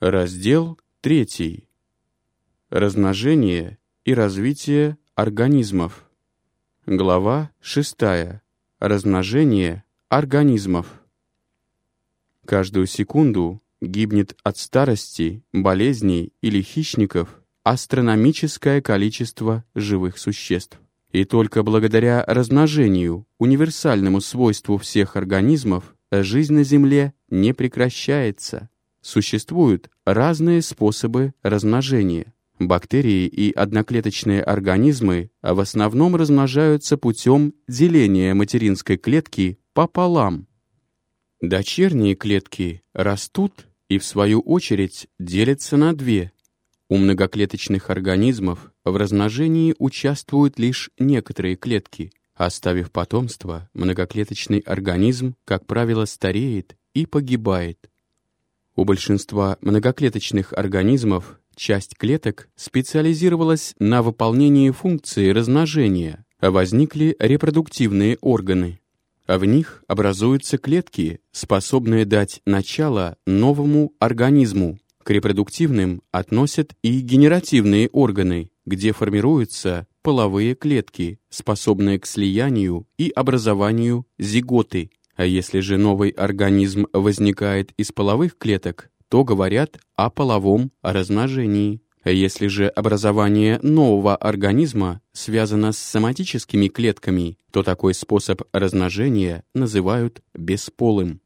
Раздел 3. Размножение и развитие организмов. Глава 6. Размножение организмов. Каждую секунду гибнет от старости, болезней или хищников астрономическое количество живых существ. И только благодаря размножению, универсальному свойству всех организмов, жизнь на Земле не прекращается. Существуют разные способы размножения. Бактерии и одноклеточные организмы в основном размножаются путем деления материнской клетки пополам. Дочерние клетки растут и, в свою очередь, делятся на две. У многоклеточных организмов в размножении участвуют лишь некоторые клетки. Оставив потомство, многоклеточный организм, как правило, стареет и погибает. У большинства многоклеточных организмов часть клеток специализировалась на выполнении функции размножения, а возникли репродуктивные органы. А в них образуются клетки, способные дать начало новому организму. К репродуктивным относят и генеративные органы, где формируются половые клетки, способные к слиянию и образованию зиготы, а если же новый организм возникает из половых клеток, то говорят о половом размножении. А если же образование нового организма связано с соматическими клетками, то такой способ размножения называют бесполым.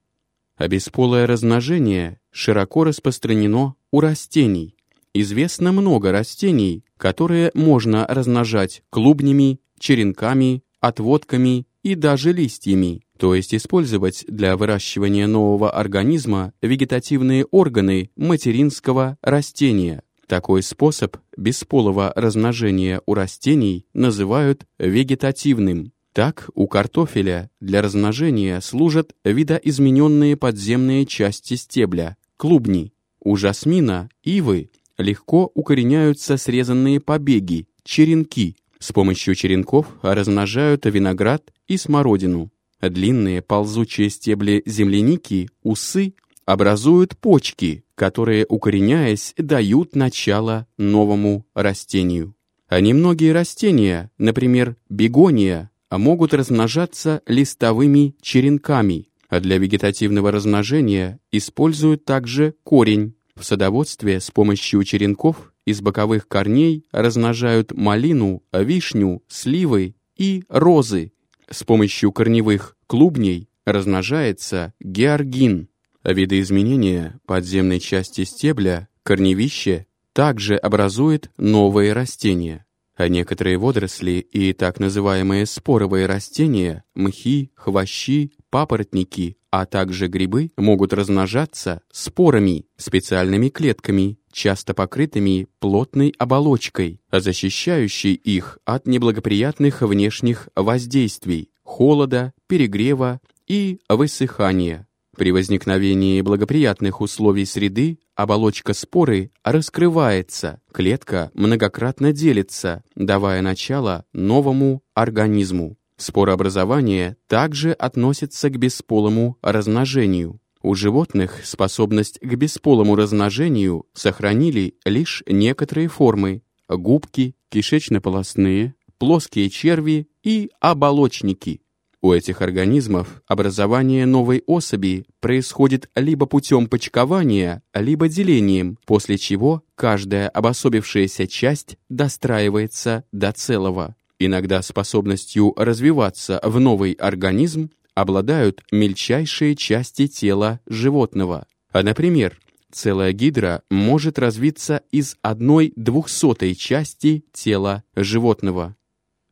А бесполое размножение широко распространено у растений. Известно много растений, которые можно размножать клубнями, черенками, отводками и даже листьями то есть использовать для выращивания нового организма вегетативные органы материнского растения. Такой способ бесполого размножения у растений называют вегетативным. Так, у картофеля для размножения служат видоизмененные подземные части стебля, клубни. У жасмина, ивы легко укореняются срезанные побеги, черенки. С помощью черенков размножают виноград и смородину. Длинные ползучие стебли земляники, усы, образуют почки, которые, укореняясь, дают начало новому растению. А немногие растения, например, бегония, могут размножаться листовыми черенками, а для вегетативного размножения используют также корень. В садоводстве с помощью черенков из боковых корней размножают малину, вишню, сливы и розы, с помощью корневых клубней размножается георгин. Видоизменение подземной части стебля, корневище, также образует новые растения. А некоторые водоросли и так называемые споровые растения, мхи, хвощи, папоротники, а также грибы могут размножаться спорами, специальными клетками, часто покрытыми плотной оболочкой, защищающей их от неблагоприятных внешних воздействий, холода, перегрева и высыхания. При возникновении благоприятных условий среды оболочка споры раскрывается, клетка многократно делится, давая начало новому организму. Спорообразование также относится к бесполому размножению. У животных способность к бесполому размножению сохранили лишь некоторые формы – губки, кишечно-полостные, плоские черви и оболочники. У этих организмов образование новой особи происходит либо путем почкования, либо делением, после чего каждая обособившаяся часть достраивается до целого. Иногда способностью развиваться в новый организм обладают мельчайшие части тела животного. А, например, целая гидра может развиться из одной двухсотой части тела животного.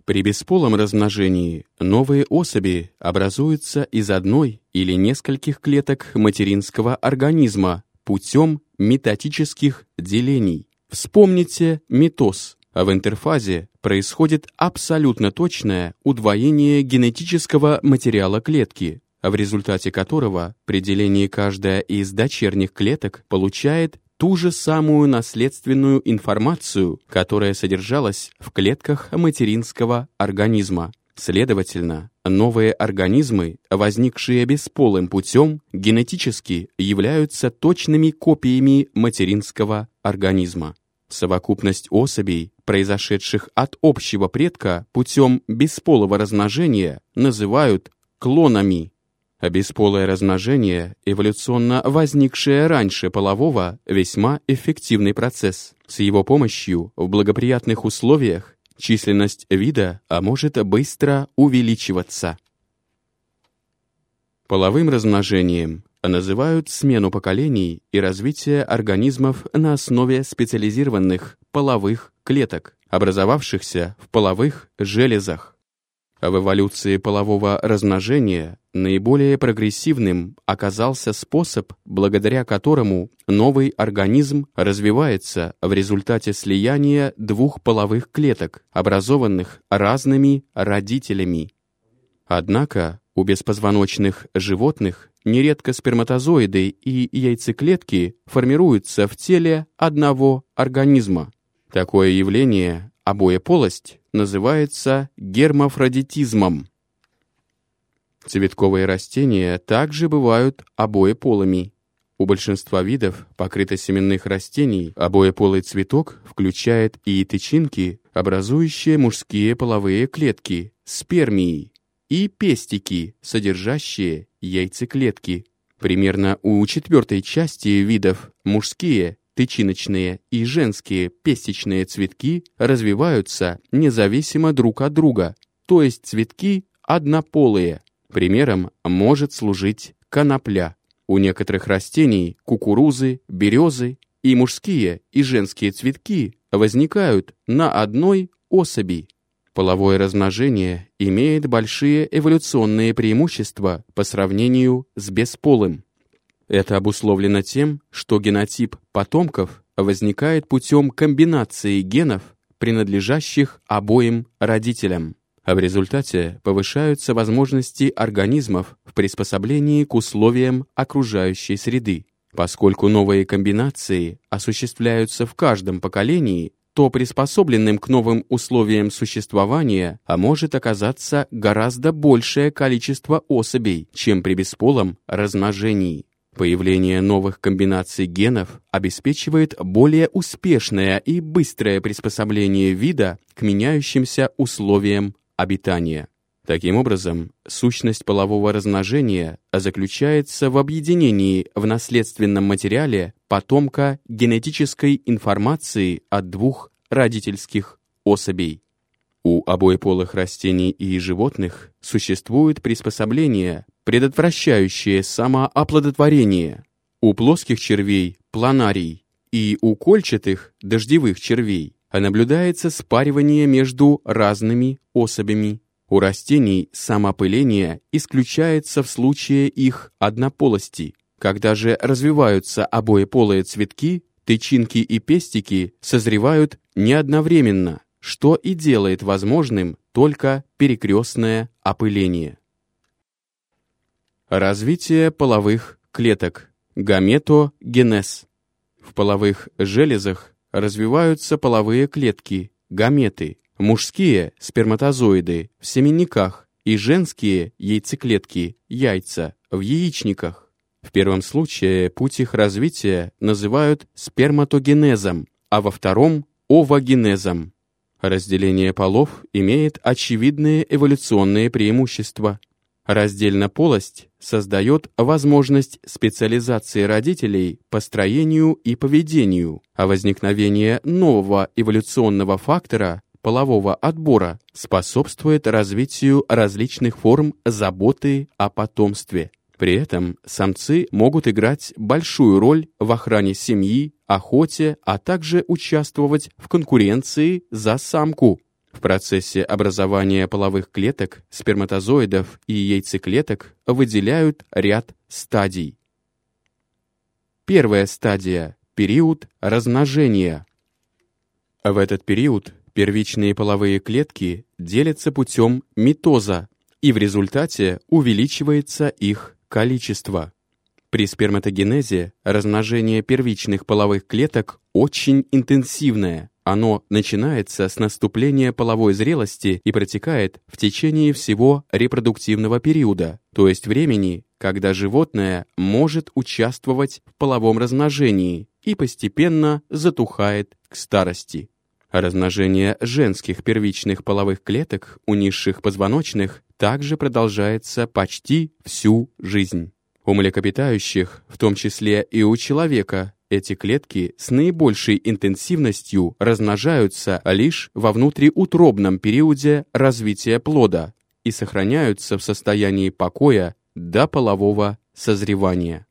При бесполом размножении новые особи образуются из одной или нескольких клеток материнского организма путем метатических делений. Вспомните митоз. В интерфазе происходит абсолютно точное удвоение генетического материала клетки, в результате которого при делении каждая из дочерних клеток получает ту же самую наследственную информацию, которая содержалась в клетках материнского организма. Следовательно, новые организмы, возникшие бесполым путем, генетически являются точными копиями материнского организма. Совокупность особей, произошедших от общего предка путем бесполого размножения, называют клонами. А бесполое размножение, эволюционно возникшее раньше полового, весьма эффективный процесс. С его помощью в благоприятных условиях численность вида а может быстро увеличиваться. Половым размножением называют смену поколений и развитие организмов на основе специализированных половых клеток, образовавшихся в половых железах. В эволюции полового размножения наиболее прогрессивным оказался способ, благодаря которому новый организм развивается в результате слияния двух половых клеток, образованных разными родителями. Однако у беспозвоночных животных нередко сперматозоиды и яйцеклетки формируются в теле одного организма. Такое явление, обоеполость, называется гермафродитизмом. Цветковые растения также бывают обоеполыми. У большинства видов покрытосеменных растений обоеполый цветок включает и тычинки, образующие мужские половые клетки, спермии, и пестики, содержащие яйцеклетки. Примерно у четвертой части видов мужские тычиночные и женские пестичные цветки развиваются независимо друг от друга, то есть цветки однополые. Примером может служить конопля. У некоторых растений, кукурузы, березы и мужские и женские цветки возникают на одной особи. Половое размножение имеет большие эволюционные преимущества по сравнению с бесполым. Это обусловлено тем, что генотип потомков возникает путем комбинации генов, принадлежащих обоим родителям, а в результате повышаются возможности организмов в приспособлении к условиям окружающей среды. Поскольку новые комбинации осуществляются в каждом поколении, то приспособленным к новым условиям существования а может оказаться гораздо большее количество особей, чем при бесполом размножении. Появление новых комбинаций генов обеспечивает более успешное и быстрое приспособление вида к меняющимся условиям обитания. Таким образом, сущность полового размножения заключается в объединении в наследственном материале потомка генетической информации от двух родительских особей. У обоеполых растений и животных существует приспособление, предотвращающее самооплодотворение. У плоских червей – планарий, и у кольчатых – дождевых червей наблюдается спаривание между разными особями. У растений самоопыление исключается в случае их однополости. Когда же развиваются обоеполые цветки, тычинки и пестики созревают не одновременно – что и делает возможным только перекрестное опыление. Развитие половых клеток. Гаметогенез. В половых железах развиваются половые клетки, гаметы, мужские сперматозоиды в семенниках и женские яйцеклетки, яйца, в яичниках. В первом случае путь их развития называют сперматогенезом, а во втором – овогенезом. Разделение полов имеет очевидные эволюционные преимущества. Раздельнополость создает возможность специализации родителей по строению и поведению, а возникновение нового эволюционного фактора полового отбора способствует развитию различных форм заботы о потомстве. При этом самцы могут играть большую роль в охране семьи, охоте, а также участвовать в конкуренции за самку. В процессе образования половых клеток, сперматозоидов и яйцеклеток выделяют ряд стадий. Первая стадия – период размножения. В этот период первичные половые клетки делятся путем митоза, и в результате увеличивается их количество. При сперматогенезе размножение первичных половых клеток очень интенсивное. Оно начинается с наступления половой зрелости и протекает в течение всего репродуктивного периода, то есть времени, когда животное может участвовать в половом размножении и постепенно затухает к старости. Размножение женских первичных половых клеток у низших позвоночных также продолжается почти всю жизнь. У млекопитающих, в том числе и у человека, эти клетки с наибольшей интенсивностью размножаются лишь во внутриутробном периоде развития плода и сохраняются в состоянии покоя до полового созревания.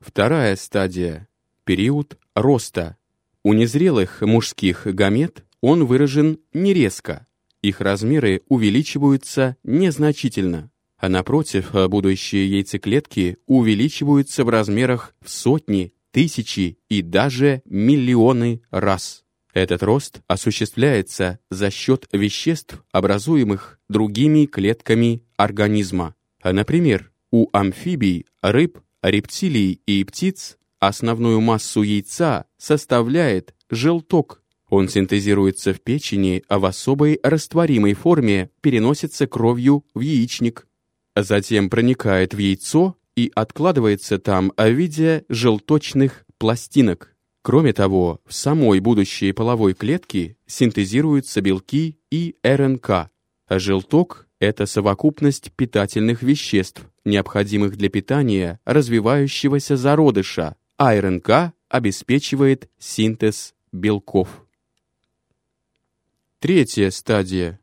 Вторая стадия – период роста. У незрелых мужских гамет он выражен не резко, их размеры увеличиваются незначительно, а напротив, будущие яйцеклетки увеличиваются в размерах в сотни тысячи и даже миллионы раз. Этот рост осуществляется за счет веществ, образуемых другими клетками организма. А, например, у амфибий, рыб, рептилий и птиц основную массу яйца составляет желток. Он синтезируется в печени, а в особой растворимой форме переносится кровью в яичник. Затем проникает в яйцо и откладывается там в виде желточных пластинок. Кроме того, в самой будущей половой клетке синтезируются белки и РНК, а желток – это совокупность питательных веществ, необходимых для питания развивающегося зародыша, а РНК обеспечивает синтез белков. Третья стадия.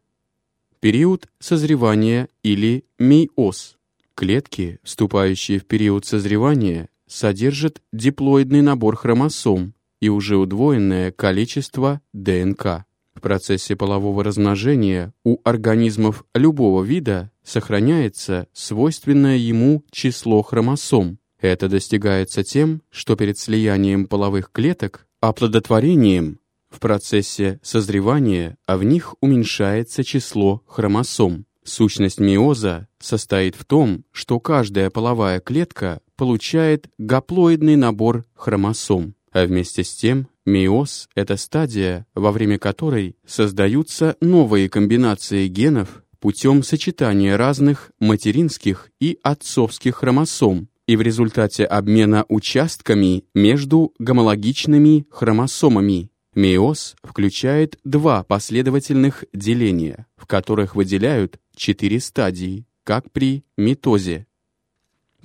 Период созревания или мейоз. Клетки, вступающие в период созревания, содержат диплоидный набор хромосом и уже удвоенное количество ДНК. В процессе полового размножения у организмов любого вида сохраняется свойственное ему число хромосом. Это достигается тем, что перед слиянием половых клеток, оплодотворением, в процессе созревания, а в них уменьшается число хромосом. Сущность миоза состоит в том, что каждая половая клетка получает гаплоидный набор хромосом, а вместе с тем миоз — это стадия, во время которой создаются новые комбинации генов путем сочетания разных материнских и отцовских хромосом и в результате обмена участками между гомологичными хромосомами Мейоз включает два последовательных деления, в которых выделяют четыре стадии, как при митозе.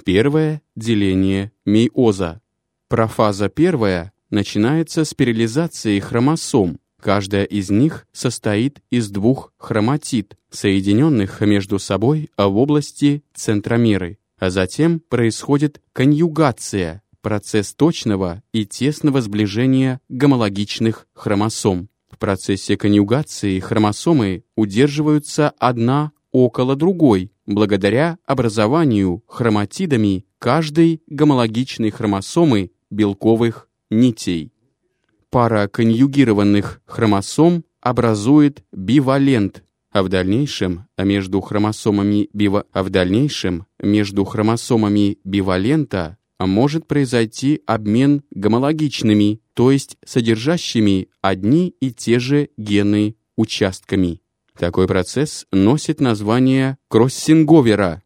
Первое – деление мейоза. Профаза первая начинается с перилизации хромосом. Каждая из них состоит из двух хроматид, соединенных между собой в области центромеры. А затем происходит конъюгация – процесс точного и тесного сближения гомологичных хромосом. В процессе конъюгации хромосомы удерживаются одна около другой, благодаря образованию хроматидами каждой гомологичной хромосомы белковых нитей. Пара конъюгированных хромосом образует бивалент, а в дальнейшем между хромосомами бива... а в дальнейшем между хромосомами бивалента может произойти обмен гомологичными, то есть содержащими одни и те же гены участками. Такой процесс носит название кроссинговера.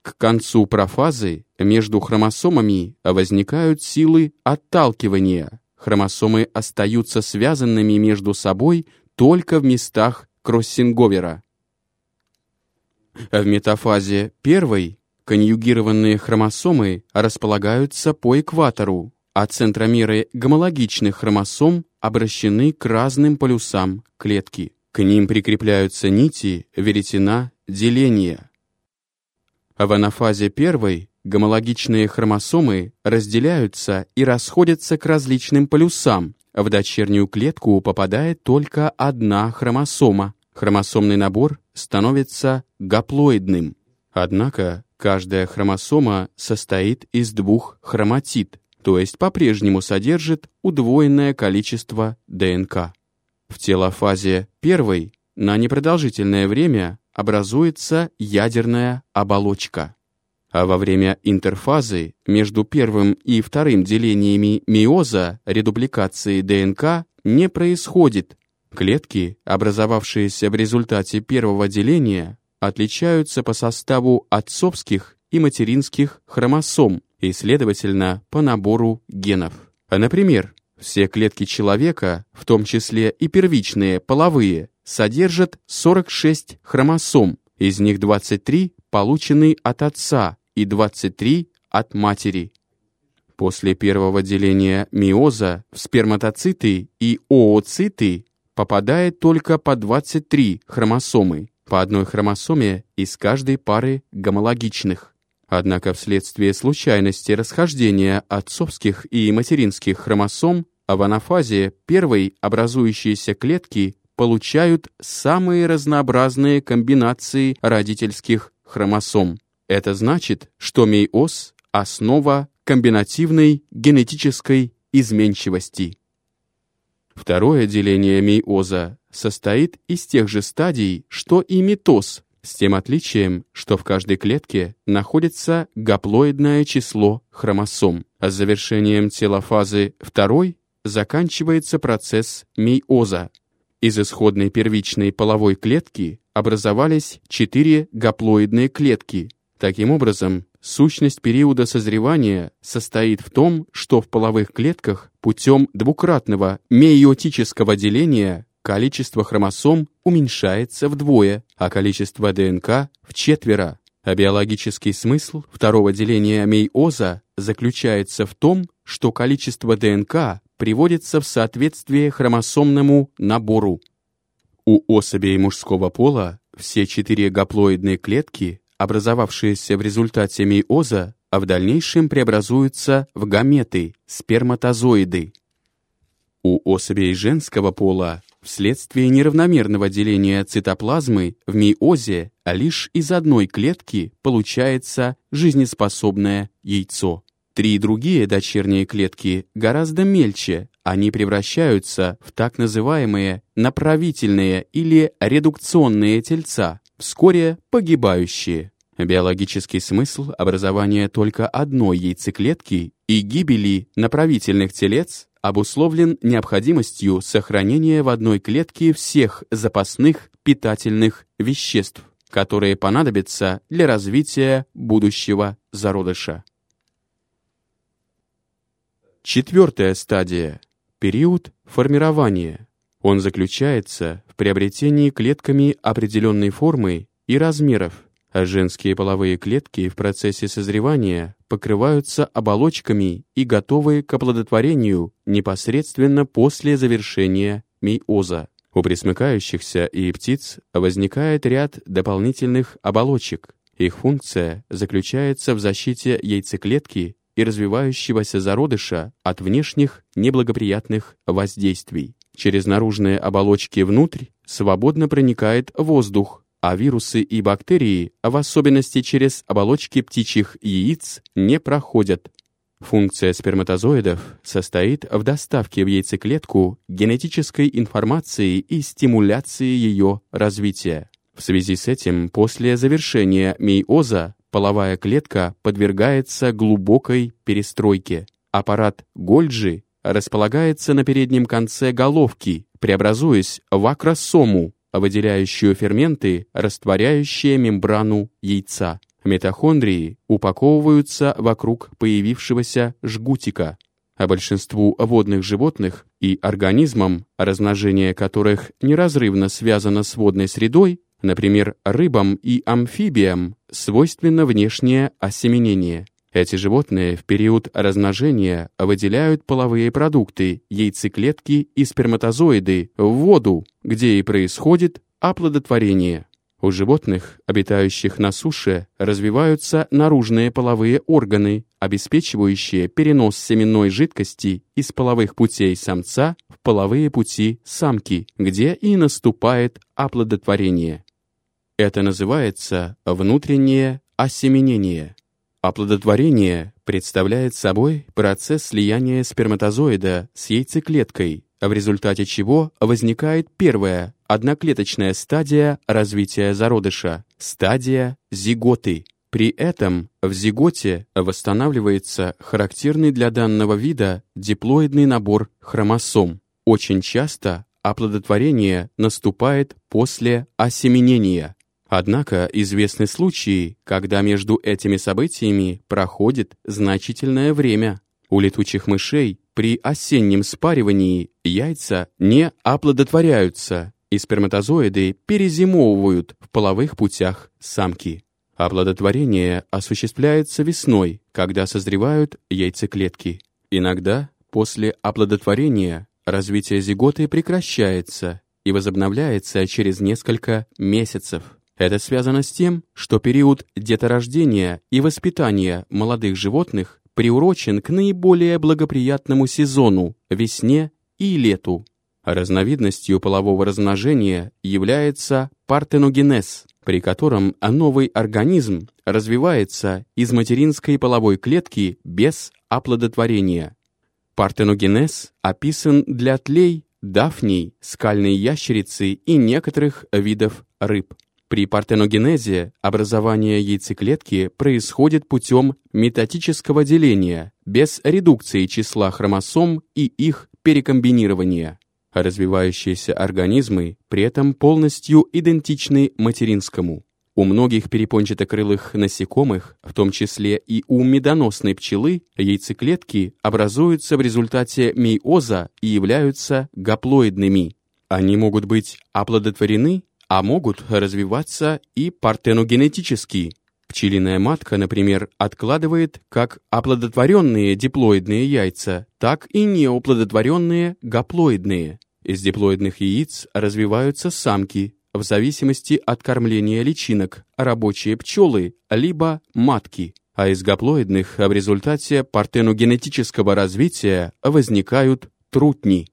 К концу профазы между хромосомами возникают силы отталкивания. Хромосомы остаются связанными между собой только в местах кроссинговера. В метафазе первой Конъюгированные хромосомы располагаются по экватору, а центромеры гомологичных хромосом обращены к разным полюсам клетки. К ним прикрепляются нити веретена деления. В анафазе первой гомологичные хромосомы разделяются и расходятся к различным полюсам. В дочернюю клетку попадает только одна хромосома. Хромосомный набор становится гаплоидным. Однако Каждая хромосома состоит из двух хроматид, то есть по-прежнему содержит удвоенное количество ДНК. В телофазе первой на непродолжительное время образуется ядерная оболочка. А во время интерфазы между первым и вторым делениями миоза редупликации ДНК не происходит. Клетки, образовавшиеся в результате первого деления, отличаются по составу отцовских и материнских хромосом и, следовательно, по набору генов. А, например, все клетки человека, в том числе и первичные, половые, содержат 46 хромосом, из них 23 получены от отца и 23 от матери. После первого деления миоза в сперматоциты и ooциты попадает только по 23 хромосомы, по одной хромосоме из каждой пары гомологичных. Однако вследствие случайности расхождения отцовских и материнских хромосом в анафазе первой образующиеся клетки получают самые разнообразные комбинации родительских хромосом. Это значит, что мейоз – основа комбинативной генетической изменчивости. Второе деление мейоза состоит из тех же стадий, что и митоз, с тем отличием, что в каждой клетке находится гаплоидное число хромосом. А с завершением телофазы второй заканчивается процесс мейоза. Из исходной первичной половой клетки образовались четыре гаплоидные клетки. Таким образом, Сущность периода созревания состоит в том, что в половых клетках путем двукратного мейотического деления количество хромосом уменьшается вдвое, а количество ДНК – в четверо. А биологический смысл второго деления мейоза заключается в том, что количество ДНК приводится в соответствие хромосомному набору. У особей мужского пола все четыре гаплоидные клетки образовавшиеся в результате мейоза, а в дальнейшем преобразуются в гаметы, сперматозоиды. У особей женского пола вследствие неравномерного деления цитоплазмы в мейозе а лишь из одной клетки получается жизнеспособное яйцо. Три другие дочерние клетки гораздо мельче, они превращаются в так называемые направительные или редукционные тельца, вскоре погибающие. Биологический смысл образования только одной яйцеклетки и гибели направительных телец обусловлен необходимостью сохранения в одной клетке всех запасных питательных веществ, которые понадобятся для развития будущего зародыша. Четвертая стадия – период формирования. Он заключается в приобретении клетками определенной формы и размеров, а женские половые клетки в процессе созревания покрываются оболочками и готовы к оплодотворению непосредственно после завершения мейоза. У пресмыкающихся и птиц возникает ряд дополнительных оболочек. Их функция заключается в защите яйцеклетки и развивающегося зародыша от внешних неблагоприятных воздействий. Через наружные оболочки внутрь свободно проникает воздух, а вирусы и бактерии, в особенности через оболочки птичьих яиц, не проходят. Функция сперматозоидов состоит в доставке в яйцеклетку генетической информации и стимуляции ее развития. В связи с этим, после завершения мейоза, половая клетка подвергается глубокой перестройке. Аппарат Гольджи располагается на переднем конце головки, преобразуясь в акросому, выделяющую ферменты, растворяющие мембрану яйца. Митохондрии упаковываются вокруг появившегося жгутика, а большинству водных животных и организмам, размножение которых неразрывно связано с водной средой, например, рыбам и амфибиям, свойственно внешнее осеменение – эти животные в период размножения выделяют половые продукты, яйцеклетки и сперматозоиды в воду, где и происходит оплодотворение. У животных, обитающих на суше, развиваются наружные половые органы, обеспечивающие перенос семенной жидкости из половых путей самца в половые пути самки, где и наступает оплодотворение. Это называется внутреннее осеменение. Оплодотворение представляет собой процесс слияния сперматозоида с яйцеклеткой, в результате чего возникает первая одноклеточная стадия развития зародыша – стадия зиготы. При этом в зиготе восстанавливается характерный для данного вида диплоидный набор хромосом. Очень часто оплодотворение наступает после осеменения. Однако известны случаи, когда между этими событиями проходит значительное время. У летучих мышей при осеннем спаривании яйца не оплодотворяются, и сперматозоиды перезимовывают в половых путях самки. Оплодотворение осуществляется весной, когда созревают яйцеклетки. Иногда после оплодотворения развитие зиготы прекращается и возобновляется через несколько месяцев. Это связано с тем, что период деторождения и воспитания молодых животных приурочен к наиболее благоприятному сезону – весне и лету. Разновидностью полового размножения является партеногенез, при котором новый организм развивается из материнской половой клетки без оплодотворения. Партеногенез описан для тлей, дафней, скальной ящерицы и некоторых видов рыб. При партеногенезе образование яйцеклетки происходит путем метатического деления, без редукции числа хромосом и их перекомбинирования. Развивающиеся организмы при этом полностью идентичны материнскому. У многих перепончатокрылых насекомых, в том числе и у медоносной пчелы, яйцеклетки образуются в результате мейоза и являются гаплоидными. Они могут быть оплодотворены, а могут развиваться и партеногенетически. Пчелиная матка, например, откладывает как оплодотворенные диплоидные яйца, так и неоплодотворенные гаплоидные. Из диплоидных яиц развиваются самки, в зависимости от кормления личинок, рабочие пчелы, либо матки, а из гаплоидных в результате партеногенетического развития возникают трутни.